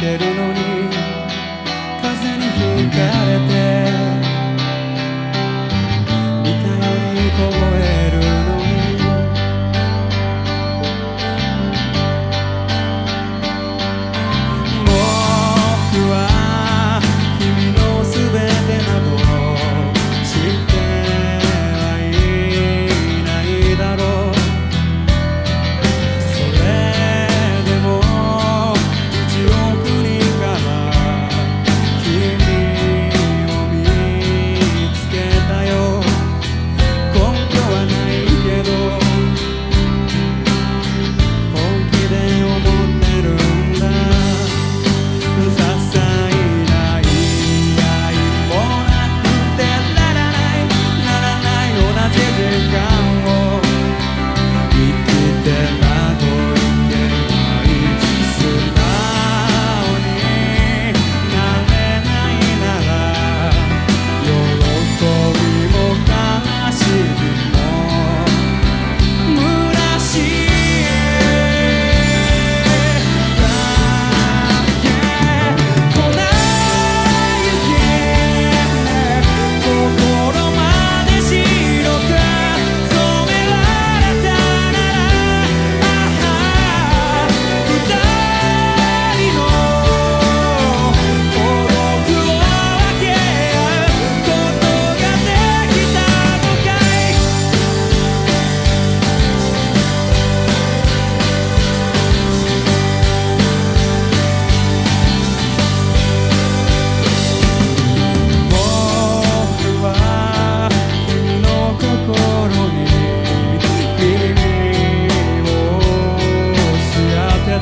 quero no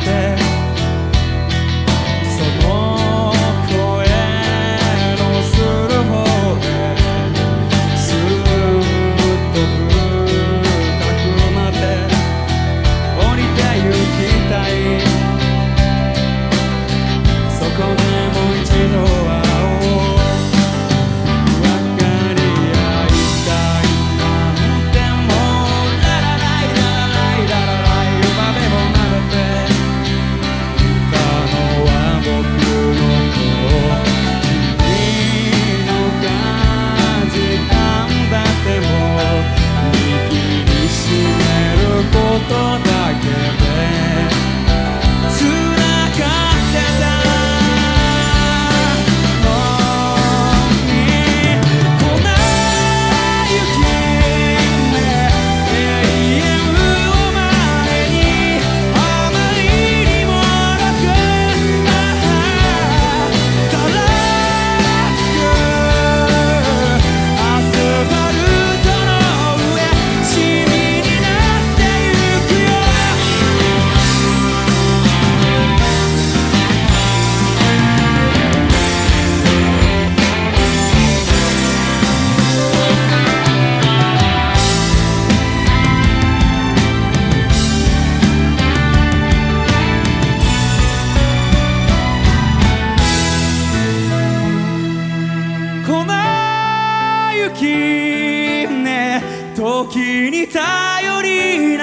Yeah.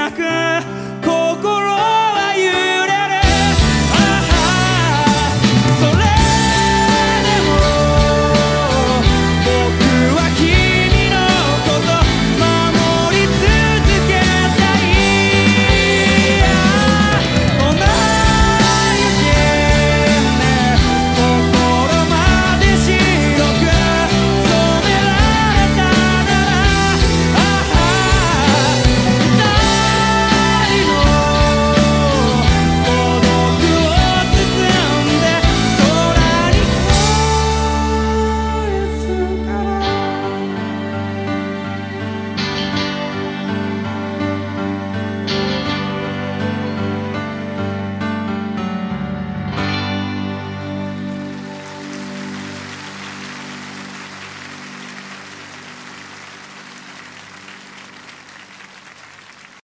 chacun.